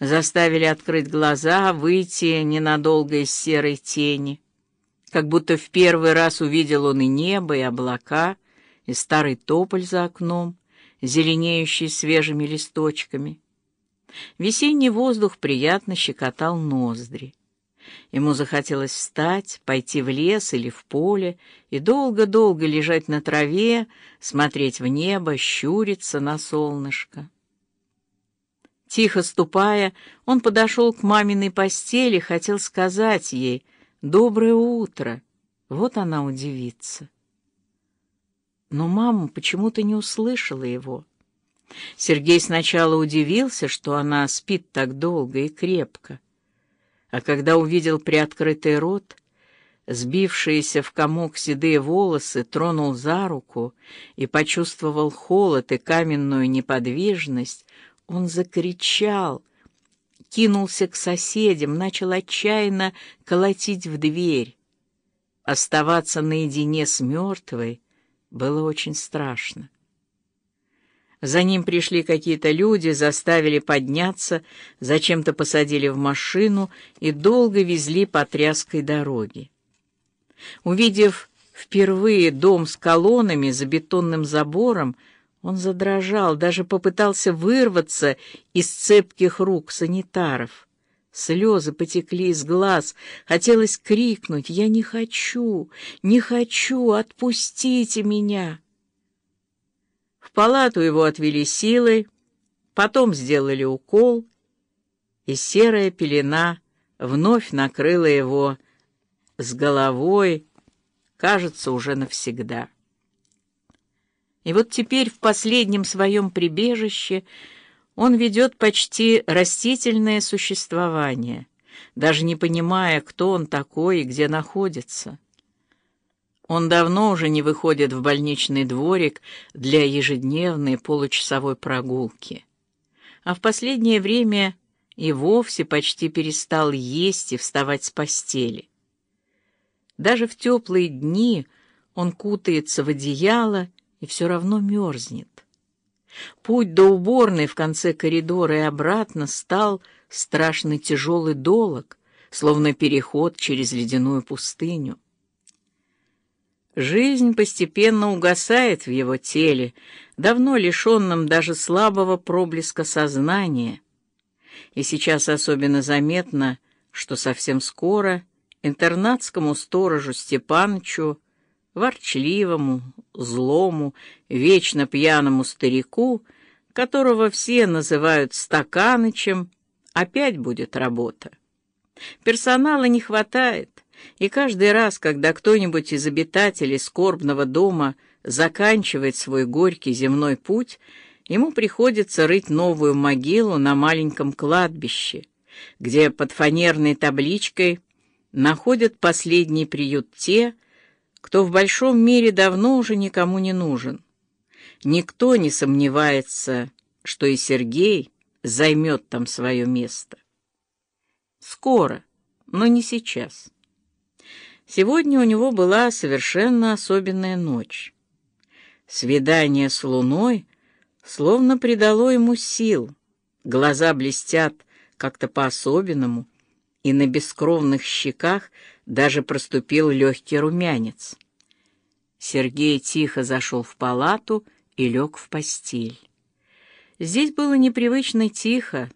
заставили открыть глаза, выйти ненадолго из серой тени. Как будто в первый раз увидел он и небо, и облака, и старый тополь за окном, зеленеющий свежими листочками. Весенний воздух приятно щекотал ноздри. Ему захотелось встать, пойти в лес или в поле и долго-долго лежать на траве, смотреть в небо, щуриться на солнышко. Тихо ступая, он подошел к маминой постели, хотел сказать ей «Доброе утро». Вот она удивится. Но мама почему-то не услышала его. Сергей сначала удивился, что она спит так долго и крепко. А когда увидел приоткрытый рот, сбившиеся в комок седые волосы, тронул за руку и почувствовал холод и каменную неподвижность, он закричал, кинулся к соседям, начал отчаянно колотить в дверь. Оставаться наедине с мертвой было очень страшно. За ним пришли какие-то люди, заставили подняться, зачем-то посадили в машину и долго везли по тряской дороге. Увидев впервые дом с колоннами за бетонным забором, он задрожал, даже попытался вырваться из цепких рук санитаров. Слезы потекли из глаз, хотелось крикнуть «Я не хочу, не хочу, отпустите меня!» палату его отвели силой, потом сделали укол, и серая пелена вновь накрыла его с головой, кажется, уже навсегда. И вот теперь в последнем своем прибежище он ведет почти растительное существование, даже не понимая, кто он такой и где находится. Он давно уже не выходит в больничный дворик для ежедневной получасовой прогулки. А в последнее время и вовсе почти перестал есть и вставать с постели. Даже в теплые дни он кутается в одеяло и все равно мерзнет. Путь до уборной в конце коридора и обратно стал страшно тяжелый долог, словно переход через ледяную пустыню. Жизнь постепенно угасает в его теле, давно лишенном даже слабого проблеска сознания. И сейчас особенно заметно, что совсем скоро интернатскому сторожу Степанычу, ворчливому, злому, вечно пьяному старику, которого все называют Стаканычем, опять будет работа. Персонала не хватает, и каждый раз, когда кто-нибудь из обитателей скорбного дома заканчивает свой горький земной путь, ему приходится рыть новую могилу на маленьком кладбище, где под фанерной табличкой находят последний приют те, кто в большом мире давно уже никому не нужен. Никто не сомневается, что и Сергей займет там свое место. Скоро, но не сейчас. Сегодня у него была совершенно особенная ночь. Свидание с луной словно придало ему сил. Глаза блестят как-то по-особенному, и на бескровных щеках даже проступил легкий румянец. Сергей тихо зашел в палату и лег в постель. Здесь было непривычно тихо,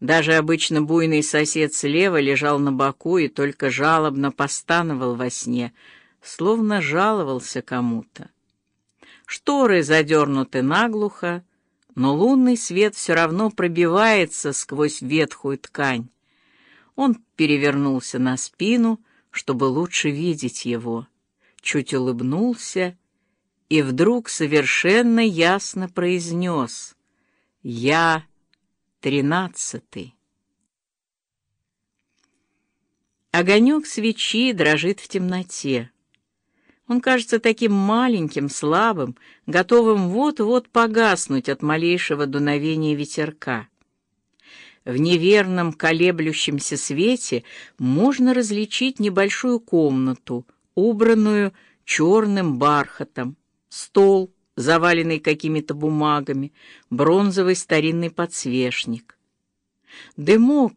даже обычно буйный сосед слева лежал на боку и только жалобно постановал во сне, словно жаловался кому-то. Шторы задернуты наглухо, но лунный свет все равно пробивается сквозь ветхую ткань. Он перевернулся на спину, чтобы лучше видеть его, чуть улыбнулся и вдруг совершенно ясно произнес «Я Тринадцатый. Огонек свечи дрожит в темноте. Он кажется таким маленьким, слабым, готовым вот-вот погаснуть от малейшего дуновения ветерка. В неверном колеблющемся свете можно различить небольшую комнату, убранную черным бархатом, стол, заваленный какими-то бумагами, бронзовый старинный подсвечник. Дымок